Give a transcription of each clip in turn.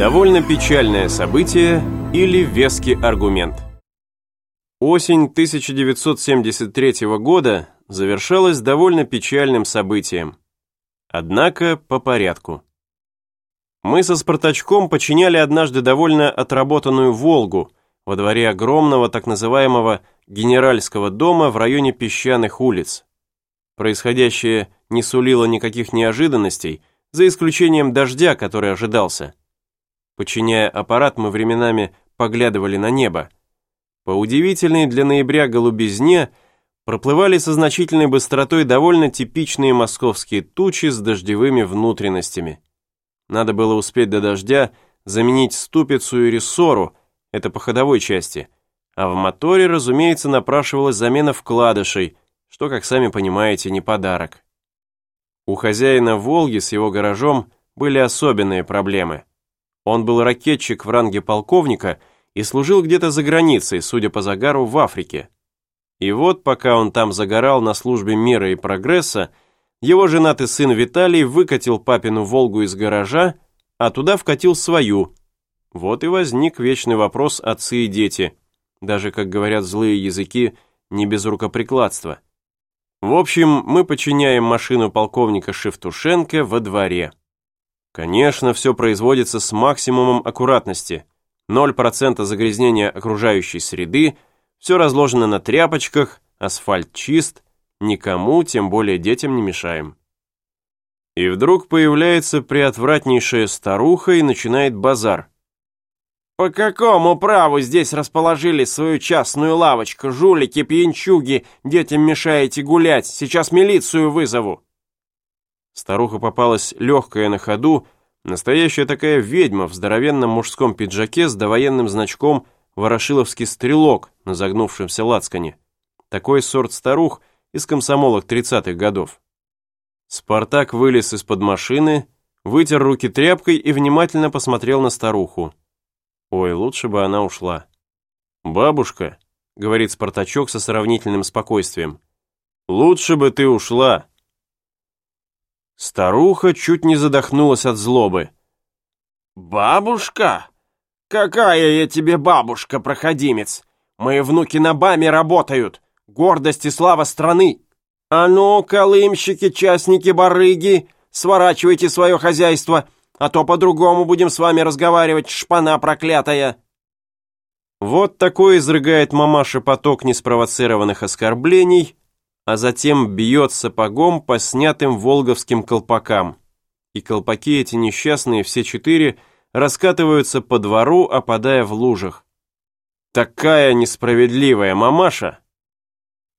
Довольно печальное событие или веский аргумент. Осень 1973 года завершалась довольно печальным событием. Однако по порядку. Мы со Спартачком починяли однажды довольно отработанную «Волгу» во дворе огромного так называемого генеральского дома в районе песчаных улиц. Происходящее не сулило никаких неожиданностей, за исключением дождя, который ожидался. Подчиняя аппарат, мы временами поглядывали на небо. По удивительной для ноября голубизне проплывали со значительной быстротой довольно типичные московские тучи с дождевыми внутренностями. Надо было успеть до дождя заменить ступицу и рессору, это по ходовой части, а в моторе, разумеется, напрашивалась замена вкладышей, что, как сами понимаете, не подарок. У хозяина «Волги» с его гаражом были особенные проблемы. Он был ракетчик в ранге полковника и служил где-то за границей, судя по загару, в Африке. И вот, пока он там загорал на службе мира и прогресса, его женатый сын Виталий выкатил папину «Волгу» из гаража, а туда вкатил свою. Вот и возник вечный вопрос отцы и дети. Даже, как говорят злые языки, не без рукоприкладства. В общем, мы подчиняем машину полковника Шевтушенко во дворе. Конечно, все производится с максимумом аккуратности. 0% загрязнения окружающей среды, все разложено на тряпочках, асфальт чист – Никому, тем более детям, не мешаем. И вдруг появляется приотвратнейшая старуха и начинает базар. «По какому праву здесь расположили свою частную лавочку? Жулики, пьянчуги, детям мешаете гулять, сейчас милицию вызову!» Старуха попалась легкая на ходу, настоящая такая ведьма в здоровенном мужском пиджаке с довоенным значком «Ворошиловский стрелок» на загнувшемся лацкане. Такой сорт старух из комсомолок 30-х годов. Спартак вылез из-под машины, вытер руки тряпкой и внимательно посмотрел на старуху. Ой, лучше бы она ушла. «Бабушка», — говорит Спартачок со сравнительным спокойствием, «лучше бы ты ушла». Старуха чуть не задохнулась от злобы. «Бабушка? Какая я тебе бабушка, проходимец? Мои внуки на БАМе работают гордость и слава страны. А ну, колымщики, частники, барыги, сворачивайте свое хозяйство, а то по-другому будем с вами разговаривать, шпана проклятая. Вот такой изрыгает мамаша поток неспровоцированных оскорблений, а затем бьет сапогом по снятым волговским колпакам. И колпаки эти несчастные, все четыре, раскатываются по двору, опадая в лужах. Такая несправедливая мамаша!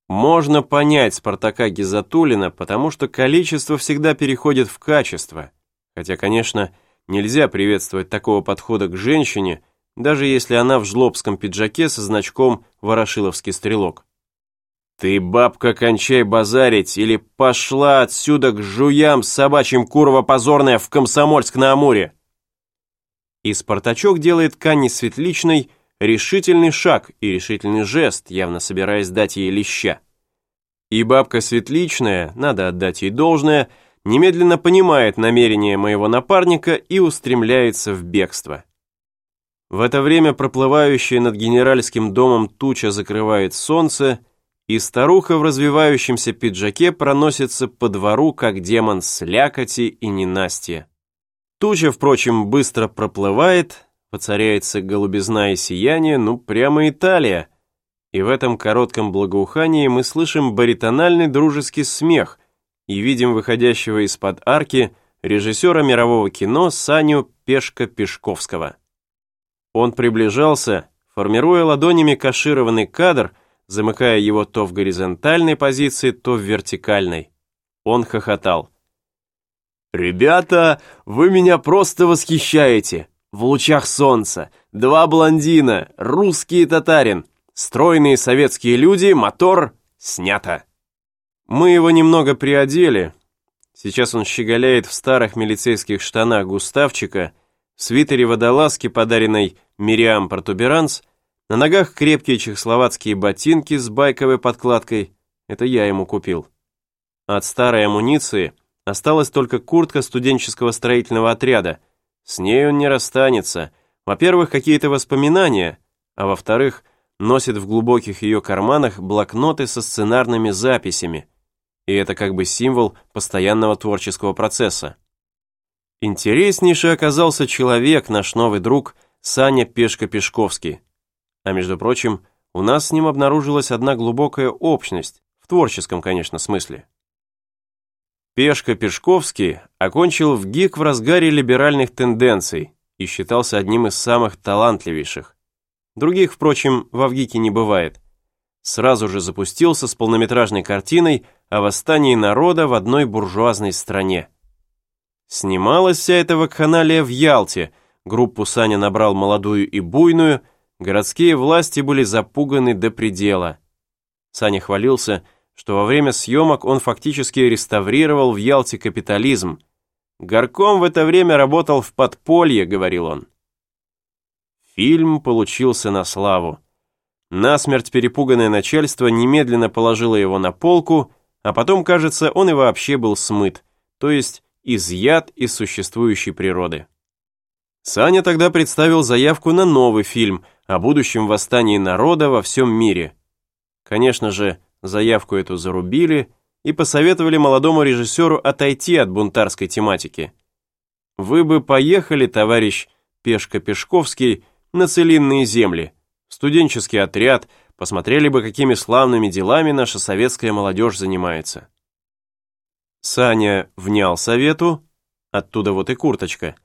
Можно понять Спартака Гизатулина, потому что количество всегда переходит в качество. Хотя, конечно, нельзя приветствовать такого подхода к женщине, даже если она в жлобском пиджаке со значком «Ворошиловский стрелок». «Ты, бабка, кончай базарить, или пошла отсюда к жуям собачьим курва позорная в Комсомольск-на-Амуре!» И Спартачок делает Канни Светличной решительный шаг и решительный жест, явно собираясь дать ей леща. И бабка Светличная, надо отдать ей должное, немедленно понимает намерение моего напарника и устремляется в бегство. В это время проплывающая над генеральским домом туча закрывает солнце, и старуха в развивающемся пиджаке проносится по двору, как демон слякоти и ненастья. Туча, впрочем, быстро проплывает, Поцаряется голубизна и сияние, ну прямо Италия. И в этом коротком благоухании мы слышим баритональный дружеский смех и видим выходящего из-под арки режиссера мирового кино Саню Пешка-Пешковского. Он приближался, формируя ладонями кашированный кадр, замыкая его то в горизонтальной позиции, то в вертикальной. Он хохотал. «Ребята, вы меня просто восхищаете! в лучах солнца, два блондина, русский и татарин, стройные советские люди, мотор снято. Мы его немного приодели. Сейчас он щеголяет в старых милицейских штанах Густавчика, в свитере водолазки, подаренной Мириам Протуберанс, на ногах крепкие чехословацкие ботинки с байковой подкладкой. Это я ему купил. От старой амуниции осталась только куртка студенческого строительного отряда – С ней он не расстанется. Во-первых, какие-то воспоминания, а во-вторых, носит в глубоких ее карманах блокноты со сценарными записями. И это как бы символ постоянного творческого процесса. Интереснейший оказался человек, наш новый друг Саня Пешко-Пешковский. А между прочим, у нас с ним обнаружилась одна глубокая общность, в творческом, конечно, смысле. Пешко-Пешковский окончил в ГИК в разгаре либеральных тенденций и считался одним из самых талантливейших. Других, впрочем, в Авгике не бывает. Сразу же запустился с полнометражной картиной о восстании народа в одной буржуазной стране. Снималась вся эта вакханалия в Ялте, группу Саня набрал молодую и буйную, городские власти были запуганы до предела. Саня хвалился, что во время съемок он фактически реставрировал в Ялте капитализм. «Горком в это время работал в подполье», — говорил он. Фильм получился на славу. Насмерть перепуганное начальство немедленно положило его на полку, а потом, кажется, он и вообще был смыт, то есть изъят из существующей природы. Саня тогда представил заявку на новый фильм о будущем восстании народа во всем мире. Конечно же, заявку эту зарубили и посоветовали молодому режиссеру отойти от бунтарской тематики. «Вы бы поехали, товарищ Пешко-Пешковский, на целинные земли, студенческий отряд, посмотрели бы, какими славными делами наша советская молодежь занимается». Саня внял совету, оттуда вот и курточка,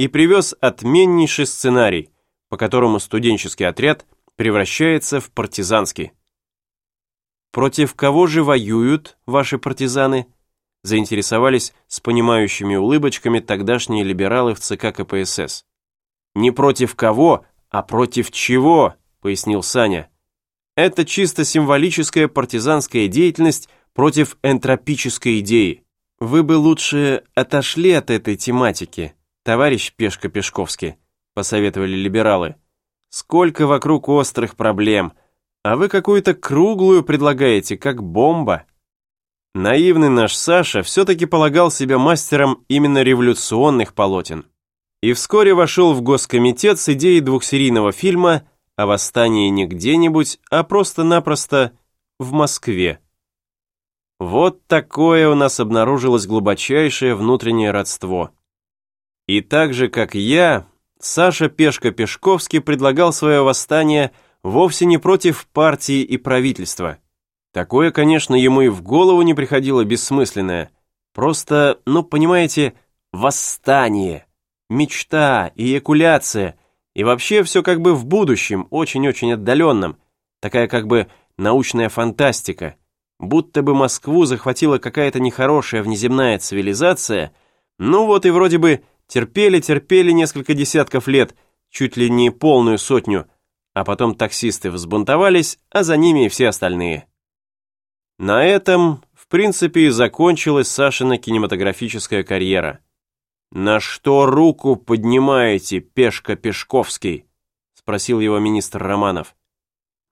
и привез отменнейший сценарий, по которому студенческий отряд превращается в партизанский. «Против кого же воюют ваши партизаны?» заинтересовались с понимающими улыбочками тогдашние либералы в ЦК КПСС. «Не против кого, а против чего?» пояснил Саня. «Это чисто символическая партизанская деятельность против энтропической идеи. Вы бы лучше отошли от этой тематики, товарищ Пешко-Пешковский, посоветовали либералы. Сколько вокруг острых проблем, а вы какую-то круглую предлагаете, как бомба. Наивный наш Саша все-таки полагал себя мастером именно революционных полотен. И вскоре вошел в Госкомитет с идеей двухсерийного фильма о восстании не где-нибудь, а просто-напросто в Москве. Вот такое у нас обнаружилось глубочайшее внутреннее родство. И так же, как я, Саша Пешко-Пешковский предлагал свое восстание вовсе не против партии и правительства. Такое, конечно, ему и в голову не приходило бессмысленное. Просто, ну, понимаете, восстание, мечта, эякуляция, и вообще все как бы в будущем, очень-очень отдаленном, такая как бы научная фантастика будто бы Москву захватила какая-то нехорошая внеземная цивилизация, ну вот и вроде бы терпели-терпели несколько десятков лет, чуть ли не полную сотню, а потом таксисты взбунтовались, а за ними и все остальные. На этом, в принципе, и закончилась Сашина кинематографическая карьера. «На что руку поднимаете, Пешка Пешковский?» — спросил его министр Романов.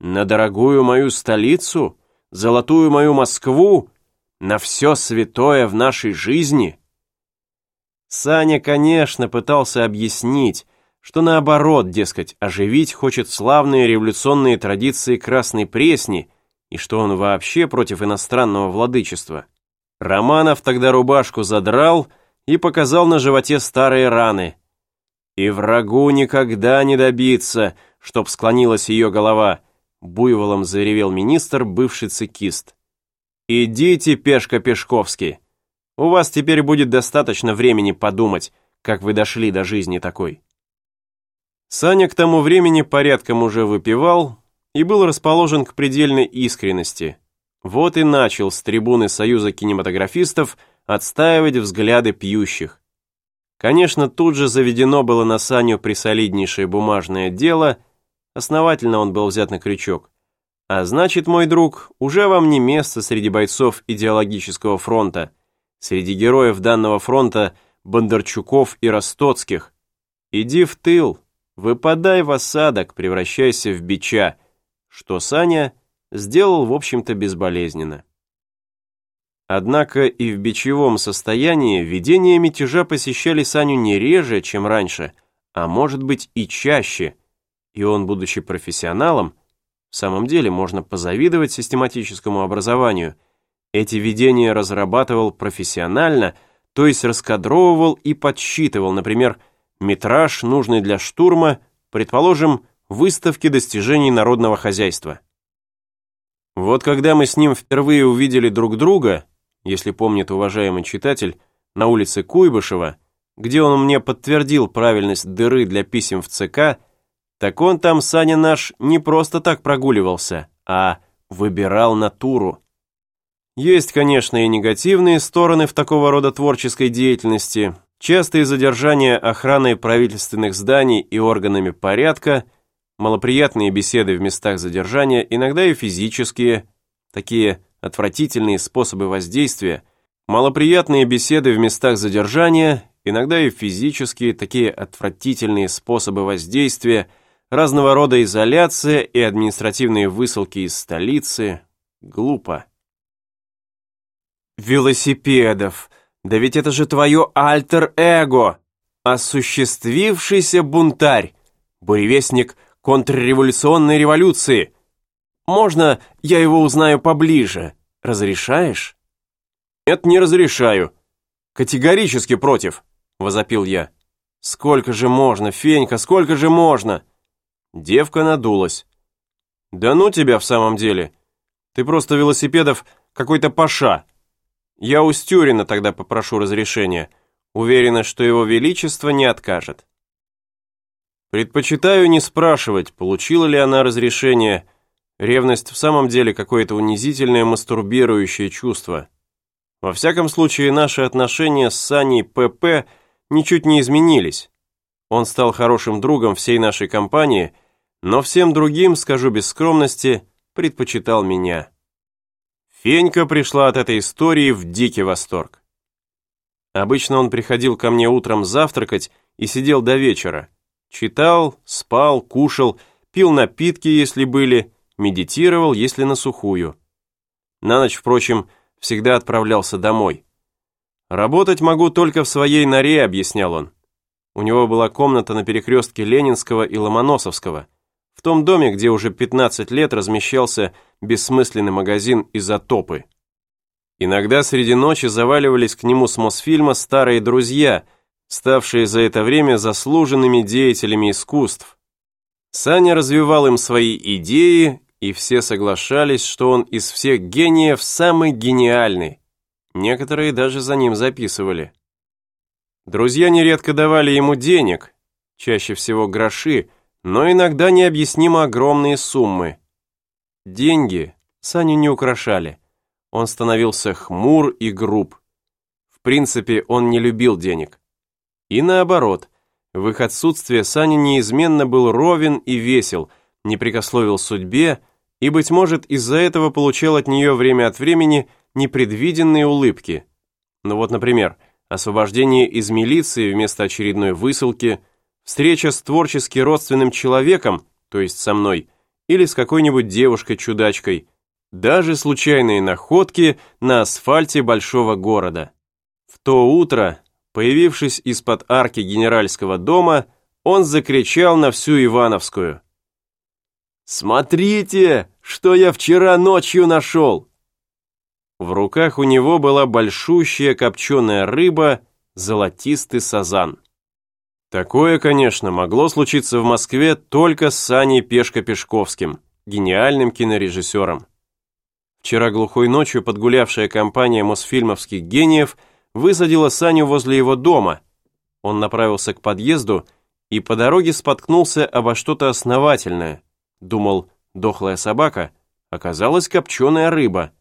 «На дорогую мою столицу?» золотую мою Москву, на все святое в нашей жизни? Саня, конечно, пытался объяснить, что наоборот, дескать, оживить хочет славные революционные традиции Красной Пресни и что он вообще против иностранного владычества. Романов тогда рубашку задрал и показал на животе старые раны. И врагу никогда не добиться, чтоб склонилась ее голова, Буйволом заревел министр, бывший цикист. «Идите, Пешка Пешковский. У вас теперь будет достаточно времени подумать, как вы дошли до жизни такой». Саня к тому времени порядком уже выпивал и был расположен к предельной искренности. Вот и начал с трибуны Союза кинематографистов отстаивать взгляды пьющих. Конечно, тут же заведено было на Саню присолиднейшее бумажное дело – Основательно он был взят на крючок. А значит, мой друг, уже вам не место среди бойцов идеологического фронта, среди героев данного фронта Бондарчуков и Ростоцких. Иди в тыл, выпадай в осадок, превращайся в бича, что Саня сделал, в общем-то, безболезненно. Однако и в бичевом состоянии видения мятежа посещали Саню не реже, чем раньше, а может быть и чаще. И он, будучи профессионалом, в самом деле можно позавидовать систематическому образованию, эти видения разрабатывал профессионально, то есть раскадровывал и подсчитывал, например, метраж, нужный для штурма, предположим, выставки достижений народного хозяйства. Вот когда мы с ним впервые увидели друг друга, если помнит уважаемый читатель, на улице Куйбышева, где он мне подтвердил правильность дыры для писем в ЦК, так он там, Саня наш, не просто так прогуливался, а выбирал натуру. Есть, конечно, и негативные стороны в такого рода творческой деятельности, частые задержания охраной правительственных зданий и органами порядка, малоприятные беседы в местах задержания, иногда и физические, такие отвратительные способы воздействия, малоприятные беседы в местах задержания, иногда и физические, такие отвратительные способы воздействия, разного рода изоляция и административные высылки из столицы. Глупо. Велосипедов. Да ведь это же твое альтер-эго. Осуществившийся бунтарь. Буревестник контрреволюционной революции. Можно я его узнаю поближе? Разрешаешь? Нет, не разрешаю. Категорически против, возопил я. Сколько же можно, Фенька, сколько же можно? Девка надулась. Да ну тебя в самом деле. Ты просто велосипедов какой-то паша. Я у Стюрина тогда попрошу разрешения. Уверена, что его величество не откажет. Предпочитаю не спрашивать, получила ли она разрешение, Ревность в самом деле какое-то унизительное мастурбирующее чувство. Во всяком случае, наши отношения с Саней ПП ничуть не изменились. Он стал хорошим другом всей нашей компании, но всем другим, скажу без скромности, предпочитал меня. Фенька пришла от этой истории в дикий восторг. Обычно он приходил ко мне утром завтракать и сидел до вечера. Читал, спал, кушал, пил напитки, если были, медитировал, если на сухую. На ночь, впрочем, всегда отправлялся домой. «Работать могу только в своей норе», — объяснял он. У него была комната на перекрестке Ленинского и Ломоносовского, в том доме, где уже 15 лет размещался бессмысленный магазин «Изотопы». Иногда среди ночи заваливались к нему с Мосфильма старые друзья, ставшие за это время заслуженными деятелями искусств. Саня развивал им свои идеи и все соглашались, что он из всех гениев самый гениальный. Некоторые даже за ним записывали. Друзья нередко давали ему денег, чаще всего гроши, но иногда необъяснимо огромные суммы. Деньги Саню не украшали. Он становился хмур и груб. В принципе, он не любил денег. И наоборот, в их отсутствие Саня неизменно был ровен и весел, не прикословил судьбе, и, быть может, из-за этого получал от нее время от времени непредвиденные улыбки. Ну вот, например, освобождение из милиции вместо очередной высылки, встреча с творчески родственным человеком, то есть со мной, или с какой-нибудь девушкой-чудачкой, даже случайные находки на асфальте большого города. В то утро, появившись из-под арки генеральского дома, он закричал на всю Ивановскую – «Смотрите, что я вчера ночью нашел!» В руках у него была большущая копченая рыба, золотистый сазан. Такое, конечно, могло случиться в Москве только с Саней Пешко-Пешковским, гениальным кинорежиссером. Вчера глухой ночью подгулявшая компания мосфильмовских гениев высадила Саню возле его дома. Он направился к подъезду и по дороге споткнулся обо что-то основательное – Думал, дохлая собака, оказалась копченая рыба.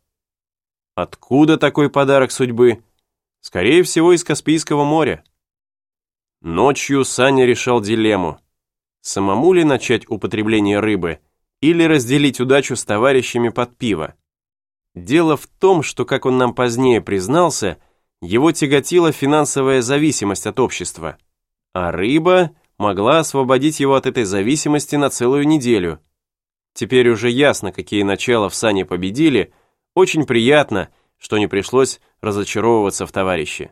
Откуда такой подарок судьбы? Скорее всего, из Каспийского моря. Ночью Саня решал дилемму. Самому ли начать употребление рыбы или разделить удачу с товарищами под пиво? Дело в том, что, как он нам позднее признался, его тяготила финансовая зависимость от общества, а рыба могла освободить его от этой зависимости на целую неделю. Теперь уже ясно, какие начала в Сане победили. Очень приятно, что не пришлось разочаровываться в товарище.